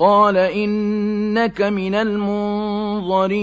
قال إنك من المنظرين.